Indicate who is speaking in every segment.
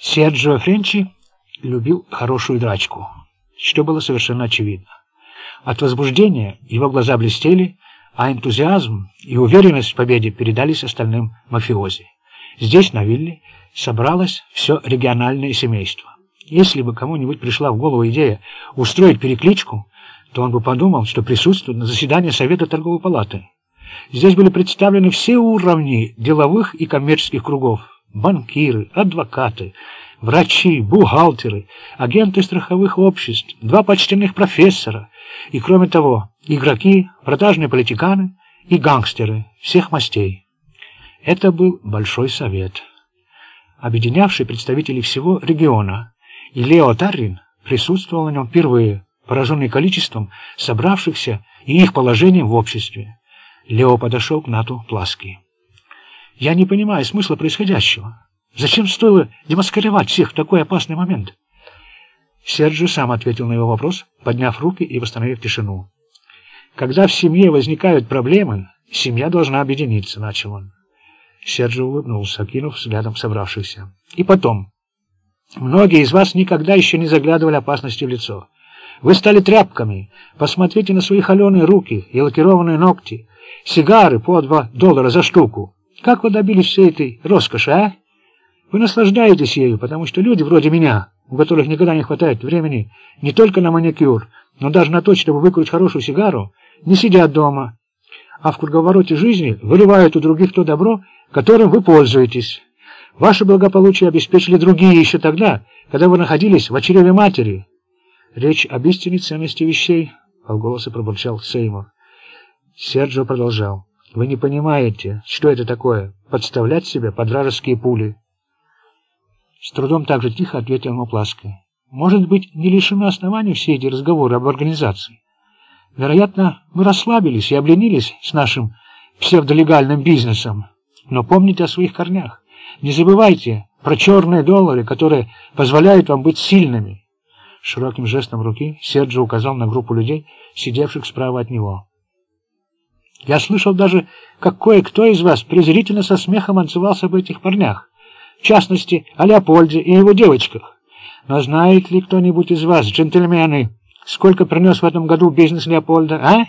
Speaker 1: Серджио Френчи любил хорошую драчку, что было совершенно очевидно. От возбуждения его глаза блестели, а энтузиазм и уверенность в победе передались остальным мафиози. Здесь, на вилле, собралось все региональное семейство. Если бы кому-нибудь пришла в голову идея устроить перекличку, то он бы подумал, что присутствует на заседании Совета торговой палаты. Здесь были представлены все уровни деловых и коммерческих кругов. Банкиры, адвокаты, врачи, бухгалтеры, агенты страховых обществ, два почтенных профессора и, кроме того, игроки, продажные политиканы и гангстеры всех мастей. Это был Большой Совет, объединявший представителей всего региона, и Лео Таррин присутствовал на нем впервые, пораженный количеством собравшихся и их положением в обществе. Лео подошел к Нату Пласки. «Я не понимаю смысла происходящего. Зачем стоило демаскировать всех в такой опасный момент?» Серджио сам ответил на его вопрос, подняв руки и восстановив тишину. «Когда в семье возникают проблемы, семья должна объединиться», — начал он. Серджио улыбнулся, окинув взглядом собравшихся. «И потом, многие из вас никогда еще не заглядывали опасности в лицо. Вы стали тряпками. Посмотрите на свои холеные руки и лакированные ногти. Сигары по два доллара за штуку. Как вы добились всей этой роскоши, а? Вы наслаждаетесь ею, потому что люди вроде меня, у которых никогда не хватает времени не только на маникюр, но даже на то, чтобы выкурить хорошую сигару, не сидят дома, а в круговороте жизни выливают у других то добро, которым вы пользуетесь. Ваше благополучие обеспечили другие еще тогда, когда вы находились в очереве матери. Речь об истинной ценности вещей, — полголоса пробурчал Сеймур. Серджио продолжал. Вы не понимаете, что это такое — подставлять себя под вражеские пули. С трудом так же тихо ответил ему. Может быть, не лишены оснований все эти разговоры об организации. Вероятно, мы расслабились и обленились с нашим псевдолегальным бизнесом. Но помните о своих корнях. Не забывайте про черные доллары, которые позволяют вам быть сильными. Широким жестом руки Серджо указал на группу людей, сидевших справа от него. Я слышал даже, как кое-кто из вас презрительно со смехом отзывался об этих парнях, в частности, о Леопольде и его девочках. Но знает ли кто-нибудь из вас, джентльмены, сколько принес в этом году бизнес Леопольда, а?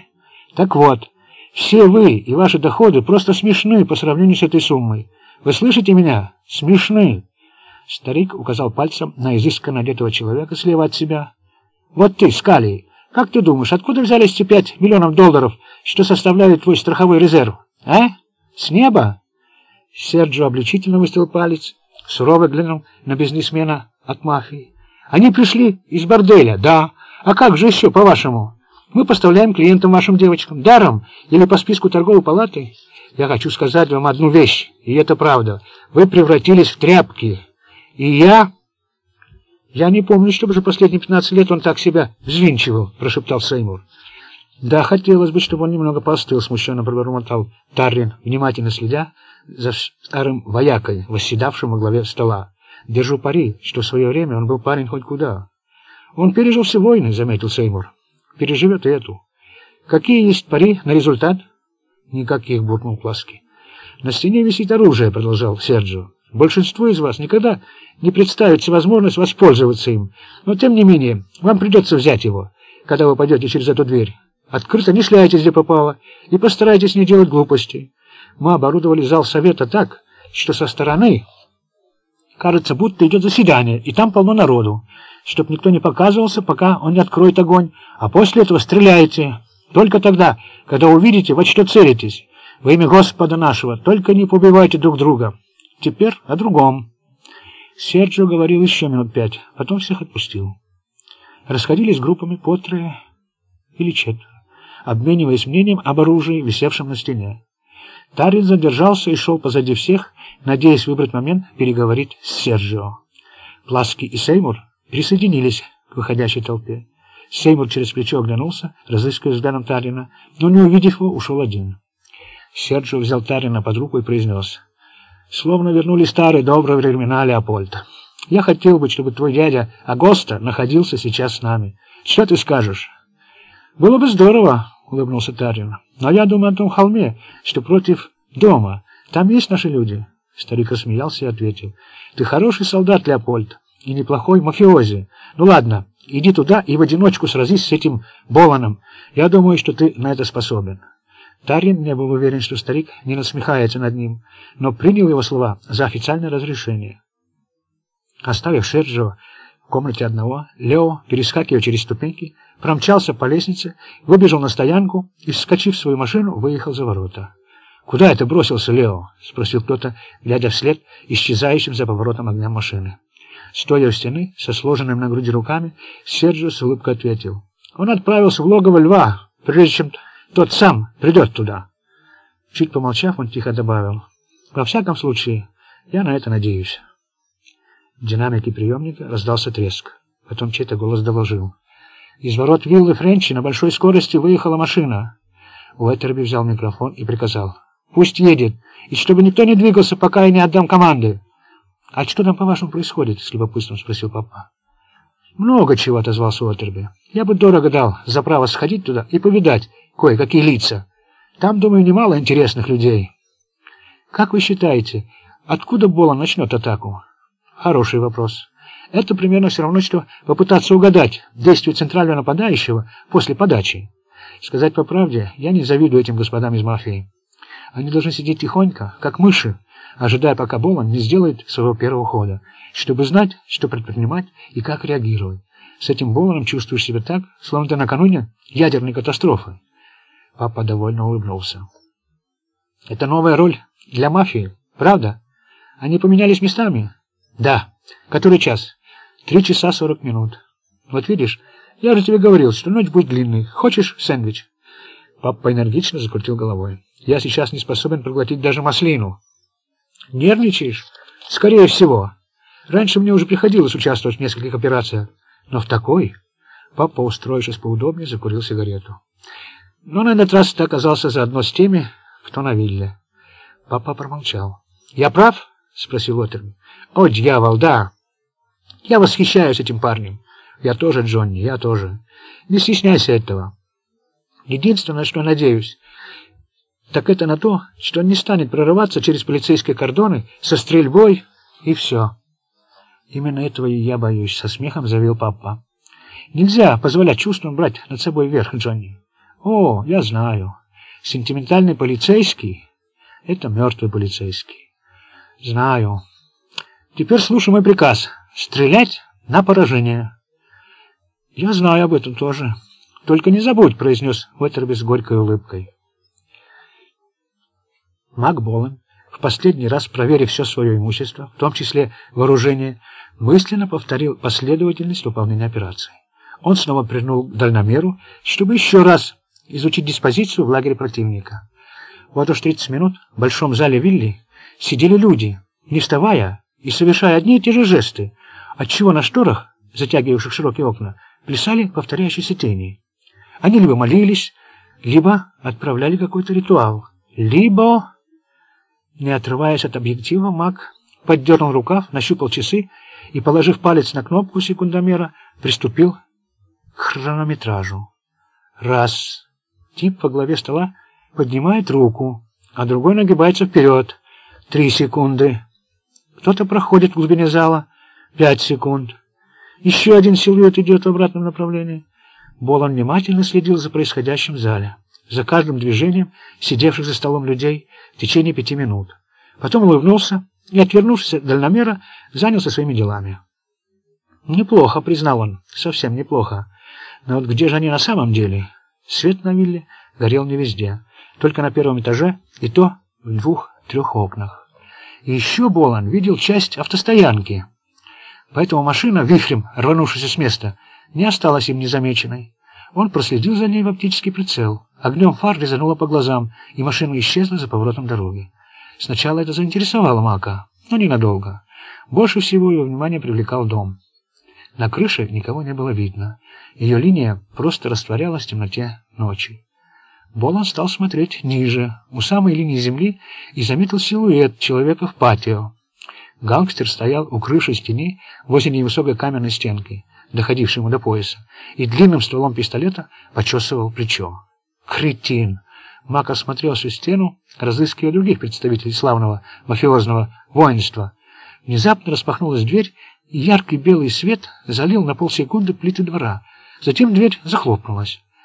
Speaker 1: Так вот, все вы и ваши доходы просто смешны по сравнению с этой суммой. Вы слышите меня? Смешны. Старик указал пальцем на изысканно одетого человека слева от себя. «Вот ты, Скали, как ты думаешь, откуда взялись те пять миллионов долларов, что составляют твой страховой резерв? А? С неба?» Серджо обличительно выставил палец, сурово глянул на бизнесмена от мафии. «Они пришли из борделя, да. А как же еще, по-вашему? Мы поставляем клиентам вашим девочкам даром или по списку торговой палаты? Я хочу сказать вам одну вещь, и это правда. Вы превратились в тряпки». И я... Я не помню, чтобы за последние 15 лет он так себя взвинчивал, прошептал Сеймур. Да, хотелось бы, чтобы он немного постыл, смущенно пробормотал Таррин, внимательно следя за старым воякой, восседавшим во главе стола. Держу пари, что в свое время он был парень хоть куда. Он пережил все войны, заметил Сеймур. Переживет и эту. Какие есть пари на результат? Никаких, буркнул Пласки. На стене висит оружие, продолжал Серджио. Большинству из вас никогда не представится возможность воспользоваться им. Но, тем не менее, вам придется взять его, когда вы пойдете через эту дверь. Открыто не шляйтесь, где попало, и постарайтесь не делать глупостей. Мы оборудовали зал совета так, что со стороны кажется, будто идет заседание, и там полно народу, чтоб никто не показывался, пока он не откроет огонь, а после этого стреляете. Только тогда, когда увидите, во что целитесь. Во имя Господа нашего, только не побивайте друг друга. Теперь о другом. Серджио говорил еще минут пять, потом всех отпустил. Расходились группами по трое или четверо, обмениваясь мнением об оружии, висевшем на стене. Тарин задержался и шел позади всех, надеясь выбрать момент переговорить с Серджио. Пласки и Сеймур присоединились к выходящей толпе. Сеймур через плечо оглянулся, разыскивая взглядом Тарина, но, не увидев его, ушел один. Серджио взял Тарина под руку и произнес — Словно вернули старые добрые времена, Леопольд. Я хотел бы, чтобы твой дядя Агоста находился сейчас с нами. Что ты скажешь? Было бы здорово, улыбнулся Тарин. Но я думаю о том холме, что против дома. Там есть наши люди. Старик рассмеялся и ответил. «Ты хороший солдат, Леопольд, и неплохой мафиози. Ну ладно, иди туда и в одиночку сразись с этим Боланом. Я думаю, что ты на это способен». Тарин не был уверен, что старик не насмехается над ним, но принял его слова за официальное разрешение. Оставив Серджио в комнате одного, Лео, перескакивая через ступеньки, промчался по лестнице, выбежал на стоянку и, вскочив в свою машину, выехал за ворота. «Куда это бросился Лео?» — спросил кто-то, глядя вслед исчезающим за поворотом огня машины. Стоя у стены, со сложенными на груди руками, Серджио с улыбкой ответил. «Он отправился в логово льва, прежде чем тот сам придет туда». Чуть помолчав, он тихо добавил. «Во всяком случае, я на это надеюсь». В динамике приемника раздался треск. Потом чей-то голос доложил. Из ворот виллы Френчи на большой скорости выехала машина. Уэттерби взял микрофон и приказал. «Пусть едет, и чтобы никто не двигался, пока я не отдам команды». «А что там, по-вашему, происходит?» — с любопытством спросил папа. «Много чего», — отозвался Уоттерби. «Я бы дорого дал за право сходить туда и повидать кое-какие лица. Там, думаю, немало интересных людей». «Как вы считаете, откуда Бола начнет атаку?» «Хороший вопрос. Это примерно все равно, что попытаться угадать действия центрального нападающего после подачи. Сказать по правде, я не завидую этим господам из мафии. Они должны сидеть тихонько, как мыши, ожидая, пока Болон не сделает своего первого хода, чтобы знать, что предпринимать и как реагировать. С этим Болоном чувствуешь себя так, словно ты накануне ядерной катастрофы. Папа довольно улыбнулся. Это новая роль для мафии, правда? Они поменялись местами? Да. Который час? Три часа сорок минут. Вот видишь, я же тебе говорил, что ночь будет длинной. Хочешь сэндвич? Папа энергично закрутил головой. Я сейчас не способен проглотить даже маслину. Нервничаешь? Скорее всего. Раньше мне уже приходилось участвовать в нескольких операциях. Но в такой... Папа, устроившись поудобнее, закурил сигарету. Но на этот раз ты оказался заодно с теми, кто на вилле. Папа промолчал. «Я прав?» — спросил Уоттерби. «О, дьявол, да!» Я восхищаюсь этим парнем. Я тоже, Джонни, я тоже. Не стесняйся этого. Единственное, что надеюсь, так это на то, что он не станет прорываться через полицейские кордоны со стрельбой и все. Именно этого и я боюсь, со смехом заявил папа. Нельзя позволять чувствам брать над собой верх, Джонни. О, я знаю. Сентиментальный полицейский — это мертвый полицейский. Знаю. Теперь слушай мой приказ. Стрелять на поражение. Я знаю об этом тоже. Только не забудь, произнес Уэттерби с горькой улыбкой. Мак в последний раз проверив все свое имущество, в том числе вооружение, мысленно повторил последовательность выполнения операции. Он снова прыгнул к дальномеру, чтобы еще раз изучить диспозицию в лагере противника. Вот уж 30 минут в большом зале вилли сидели люди, не вставая и совершая одни и те же жесты, отчего на шторах, затягивавших широкие окна, плясали повторяющиеся тени. Они либо молились, либо отправляли какой-то ритуал, либо... Не отрываясь от объектива, маг поддернул рукав, нащупал часы и, положив палец на кнопку секундомера, приступил к хронометражу. Раз. Тип по главе стола поднимает руку, а другой нагибается вперед. Три секунды. Кто-то проходит в глубине зала, Пять секунд. Еще один силуэт идет в обратном направлении. Болон внимательно следил за происходящим в зале, за каждым движением сидевших за столом людей в течение пяти минут. Потом улыбнулся и, отвернувшись от дальномера, занялся своими делами. «Неплохо», — признал он, — «совсем неплохо. Но вот где же они на самом деле?» Свет на вилле горел не везде, только на первом этаже, и то в двух-трех окнах. И еще Болан видел часть автостоянки — Поэтому машина, вихрем рванувшись с места, не осталась им незамеченной. Он проследил за ней в оптический прицел. Огнем фар резануло по глазам, и машина исчезла за поворотом дороги. Сначала это заинтересовало Мака, но ненадолго. Больше всего его внимание привлекал дом. На крыше никого не было видно. Ее линия просто растворялась в темноте ночи. Болон стал смотреть ниже, у самой линии земли, и заметил силуэт человека в патио. Гангстер стоял, укрывшись в тени, возле невысокой каменной стенки, доходившей ему до пояса, и длинным стволом пистолета почесывал плечо. «Кретин!» Мак осмотрел всю стену, разыскивая других представителей славного мафиозного воинства. Внезапно распахнулась дверь, и яркий белый свет залил на полсекунды плиты двора. Затем дверь захлопнулась.